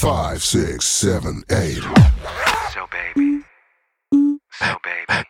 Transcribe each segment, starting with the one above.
five, six, seven, eight. So baby, so baby.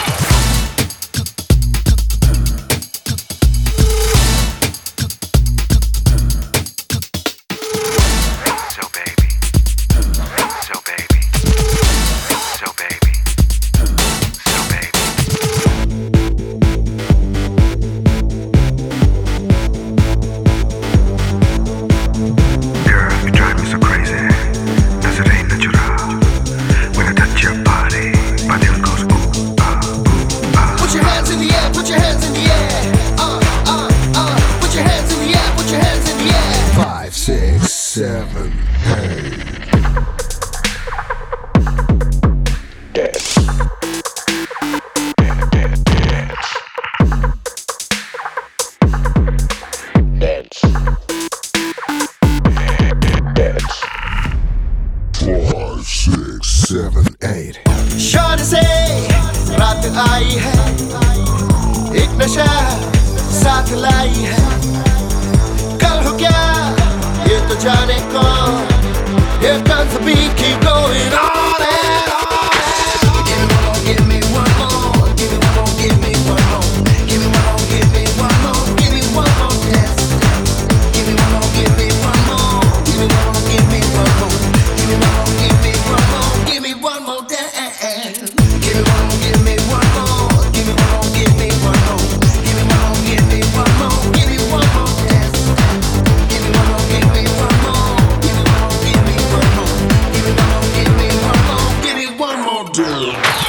Yes! aid. शोर से रात आई है। एक नशा साथ लाई है। कल हो क्या? ये तो जाने कौन? ये कौन सभी की down.